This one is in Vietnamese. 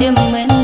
đừng mình